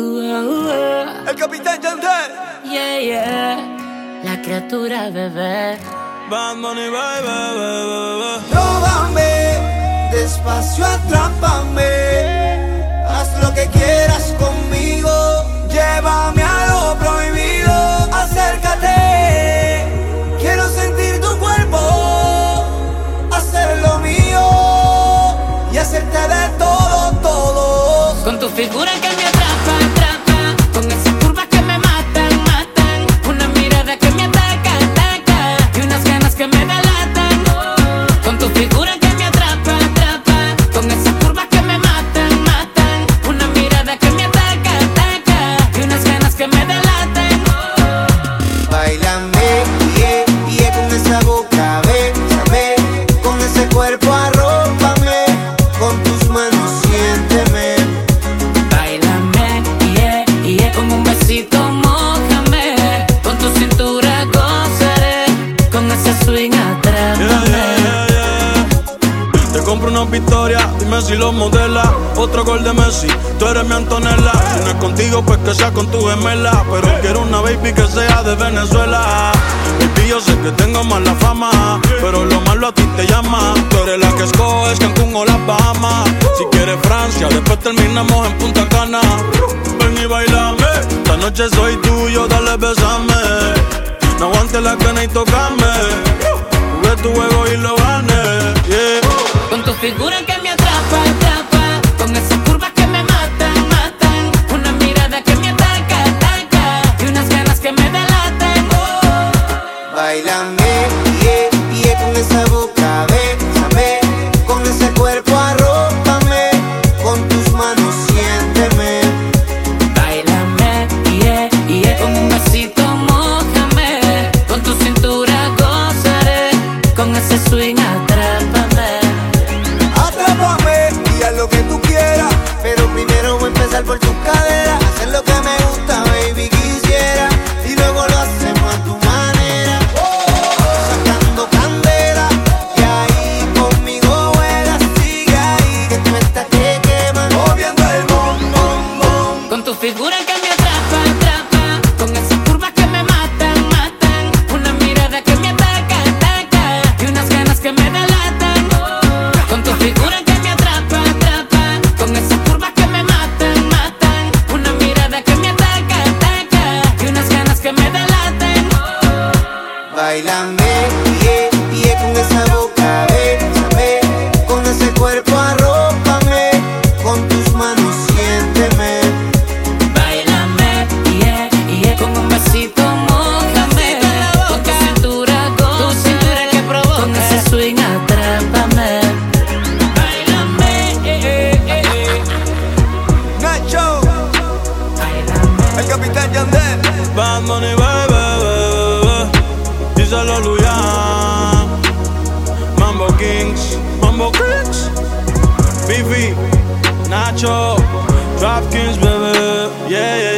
El capitán Yandel. Yeah, yeah. La criatura bebé. Bad Róbame, despacio atrápame. Haz lo que quieras conmigo. Llévame a lo prohibido. Acércate. Quiero sentir tu cuerpo. Hacer lo mío. Y hacerte de todo, todo. Con tu figura que victoria, dime si lo modela. Otro gol de Messi, tú eres mi Antonella. Si no es contigo, pues que sea con tu gemela. Pero quiero una baby que sea de Venezuela. Baby, yo sé que tengo mala fama, pero lo malo a ti te llama. Tú eres la que escoges Cancún o las Bahamas. Si quieres Francia, después terminamos en Punta Cana. Ven y bailame, esta noche soy tuyo, dale besame. No aguantes la cana y tocame. Jugué tu juego y lo gané. Con tu figura que ese swing atrápame. Atrápame y haz lo que tú quieras, pero primero voy a empezar por tus caderas, Bailame, yeah, yeah, con esa boca, bésame, con ese cuerpo Nacho, Drop Kings, baby. Yeah, yeah.